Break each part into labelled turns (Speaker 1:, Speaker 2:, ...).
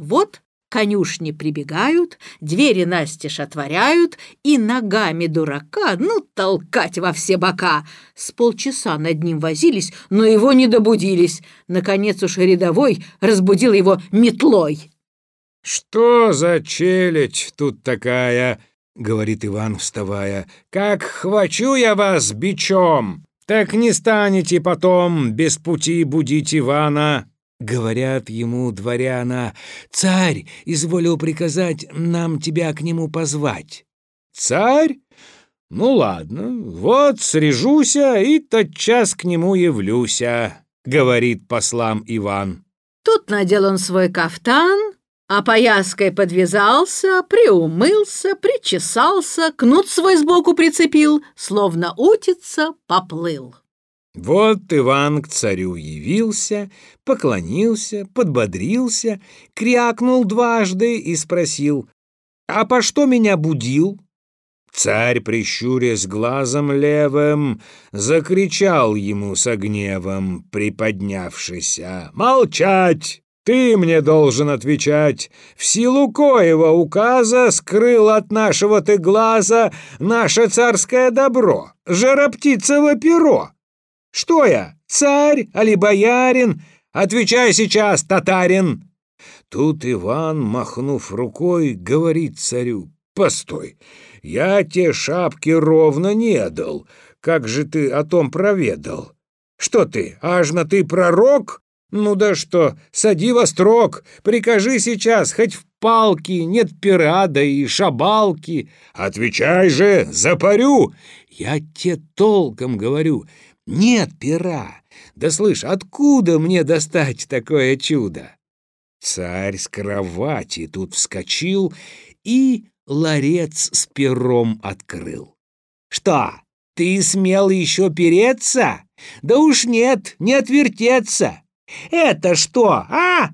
Speaker 1: Вот конюшни прибегают, двери настежь отворяют, и ногами дурака, ну, толкать во все бока. С полчаса над ним возились, но его не добудились. Наконец уж рядовой разбудил его метлой.
Speaker 2: «Что за челядь тут такая?» — говорит Иван, вставая. «Как хвачу я вас бичом, так не станете потом без пути будить Ивана». Говорят ему дворяна, «Царь изволил приказать нам тебя к нему позвать». «Царь? Ну ладно, вот срежуся и тотчас к нему явлюся», — говорит послам Иван.
Speaker 1: Тут надел он свой кафтан, а пояской подвязался, приумылся, причесался, кнут свой сбоку прицепил, словно утица поплыл.
Speaker 2: Вот Иван к царю явился, поклонился, подбодрился, крякнул дважды и спросил, «А по что меня будил?» Царь, прищурясь глазом левым, закричал ему с гневом, приподнявшися, «Молчать! Ты мне должен отвечать. В силу коего указа скрыл от нашего ты глаза наше царское добро, жароптицево перо. Что я, царь, али боярин? Отвечай сейчас, татарин!» Тут Иван, махнув рукой, говорит царю, «Постой, я те шапки ровно не дал. Как же ты о том проведал? Что ты, аж на ты пророк? Ну да что, сади во строк, прикажи сейчас, хоть в палки, нет пера, и шабалки. Отвечай же, запарю. Я те толком говорю, нет пера. Да слышь, откуда мне достать такое чудо? Царь с кровати тут вскочил и ларец с пером открыл. Что, ты смел еще переться? Да уж нет, не отвертеться. Это что, а?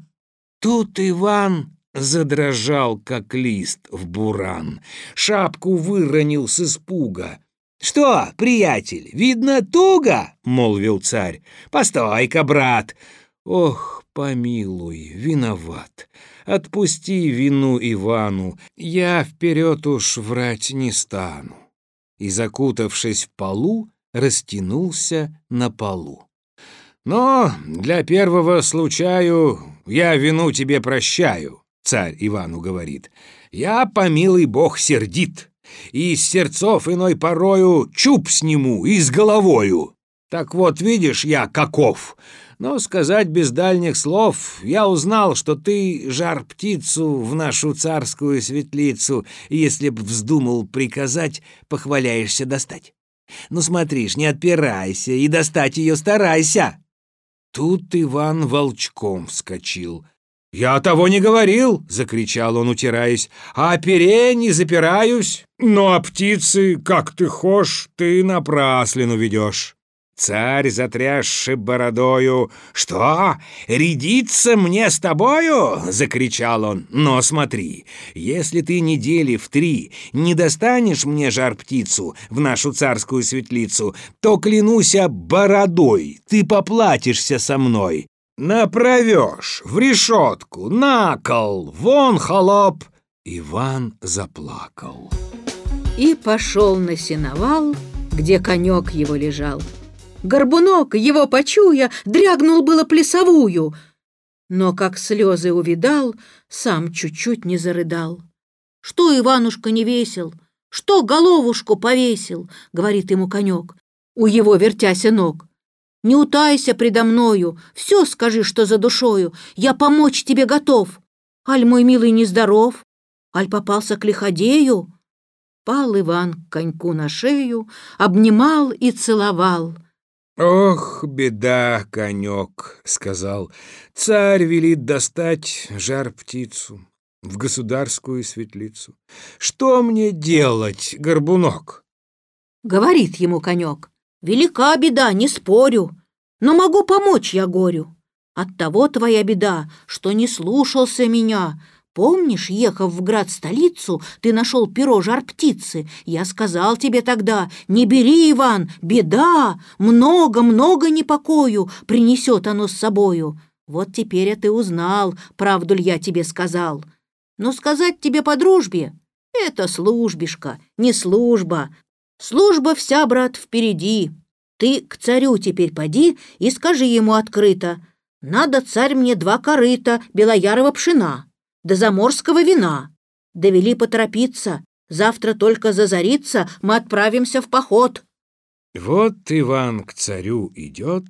Speaker 2: Тут Иван задрожал, как лист в буран. Шапку выронил с испуга. «Что, приятель, видно туго?» — молвил царь. «Постой-ка, брат!» «Ох, помилуй, виноват. Отпусти вину Ивану, я вперед уж врать не стану». И, закутавшись в полу, растянулся на полу. «Но для первого случаю я вину тебе прощаю», — царь Ивану говорит. «Я, помилый бог, сердит, и из сердцов иной порою чуб сниму и с головою. Так вот, видишь, я каков. Но сказать без дальних слов, я узнал, что ты жар птицу в нашу царскую светлицу, если б вздумал приказать, похваляешься достать. Ну смотришь, не отпирайся и достать ее старайся». Тут Иван волчком вскочил. «Я того не говорил!» — закричал он, утираясь. «А пере не запираюсь, но о птицы, как ты хошь, ты напраслину ведешь». Царь, затрясший бородою, «Что, рядиться мне с тобою?» — закричал он. «Но смотри, если ты недели в три не достанешь мне жар-птицу в нашу царскую светлицу, то, клянуся бородой, ты поплатишься со мной. Направешь в решетку, на кол, вон холоп!» Иван заплакал.
Speaker 1: И пошел на сеновал, где конек его лежал. Горбунок, его почуя, дрягнул было плясовую, но, как слезы увидал, сам чуть-чуть не зарыдал. «Что, Иванушка, не весел? Что головушку повесил?» — говорит ему конек, у его вертяся ног. «Не утайся предо мною, все скажи, что за душою, я помочь тебе готов. Аль мой милый нездоров, аль попался к лиходею?» Пал Иван к коньку на шею, обнимал и целовал —
Speaker 2: «Ох, беда, конек», — сказал. «Царь велит достать жар-птицу в государскую светлицу. Что мне делать, горбунок?»
Speaker 1: Говорит ему конек. «Велика беда, не спорю, но могу помочь я горю. Оттого твоя беда, что не слушался меня, Помнишь, ехав в град-столицу, ты нашел перо жар-птицы? Я сказал тебе тогда, не бери, Иван, беда, много-много непокою принесет оно с собою. Вот теперь ты узнал, правду ли я тебе сказал. Но сказать тебе по дружбе — это службишка, не служба. Служба вся, брат, впереди. Ты к царю теперь поди и скажи ему открыто. Надо, царь, мне два корыта белоярого пшена, да заморского вина. Довели поторопиться. Завтра только зазарится, мы отправимся в поход.
Speaker 2: Вот Иван к царю идет,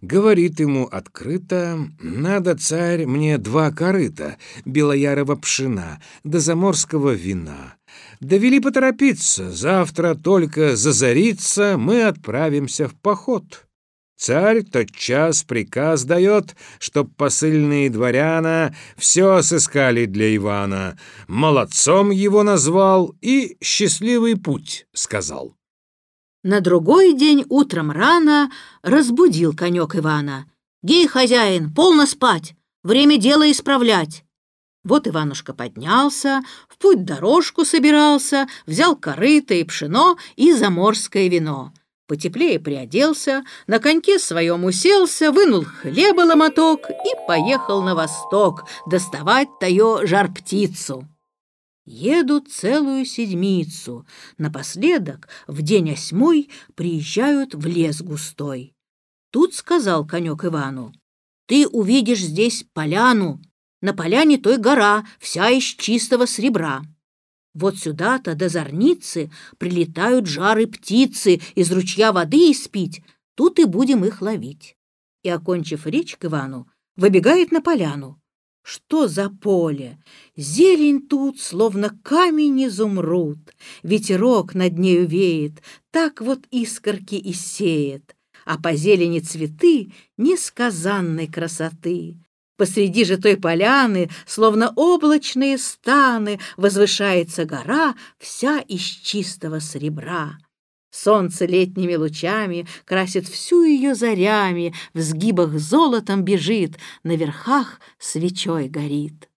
Speaker 2: говорит ему открыто, «Надо, царь, мне два корыта, белоярого пшена, да заморского вина. Довели поторопиться, завтра только зазарится, мы отправимся в поход». Царь тотчас приказ дает, чтоб посыльные дворяна все сыскали для Ивана, молодцом его назвал и счастливый путь сказал.
Speaker 1: На другой день утром рано разбудил конек Ивана. «Гей, хозяин, полно спать, время дела исправлять». Вот Иванушка поднялся, в путь дорожку собирался, взял корыто и пшено и заморское вино. Потеплее приоделся, на коньке своем уселся, вынул хлеба ломоток и поехал на восток доставать таю жар-птицу. Едут целую седмицу. Напоследок, в день осьмой, приезжают в лес густой. Тут сказал конек Ивану, «Ты увидишь здесь поляну. На поляне той гора, вся из чистого сребра. Вот сюда-то до зорницы прилетают жары птицы из ручья воды испить, тут и будем их ловить». И, окончив речь к Ивану, выбегает на поляну. Что за поле? Зелень тут, словно камень изумруд. Ветерок над нею веет, так вот искорки и сеет. А по зелени цветы несказанной красоты. Посреди же той поляны, словно облачные станы, Возвышается гора вся из чистого сребра. Солнце летними лучами красит всю ее зарями, В сгибах золотом бежит, на верхах свечой горит.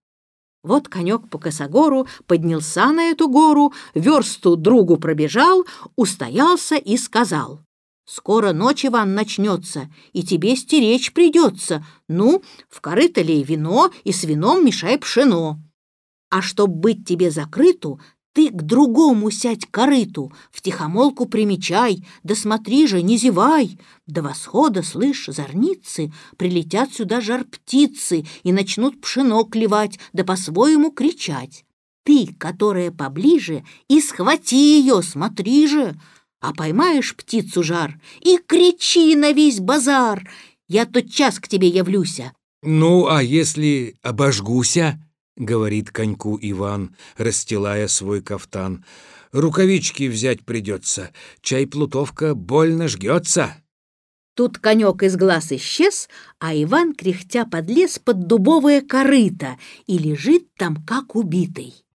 Speaker 1: Вот конек по косогору поднялся на эту гору, версту другу пробежал, устоялся и сказал. «Скоро ночь, Иван, начнется, и тебе стеречь придется. Ну, в корыто лей вино, и с вином мешай пшено. А чтоб быть тебе закрыту, ты к другому сядь корыту, втихомолку примечай, да смотри же, не зевай. До восхода, слышь, зорницы, прилетят сюда жар птицы и начнут пшено клевать, да по-своему кричать. Ты, которая поближе, и схвати ее, смотри же, а поймаешь птицу жар и кричи на весь базар. Я тот час к тебе явлюся.
Speaker 2: Ну, а если обожгуся? — говорит коньку Иван, расстилая свой кафтан. «Рукавички взять придется, чай плутовка больно жгется».
Speaker 1: Тут конек из глаз исчез, а Иван, кряхтя, подлез под дубовое корыто и лежит там, как убитый.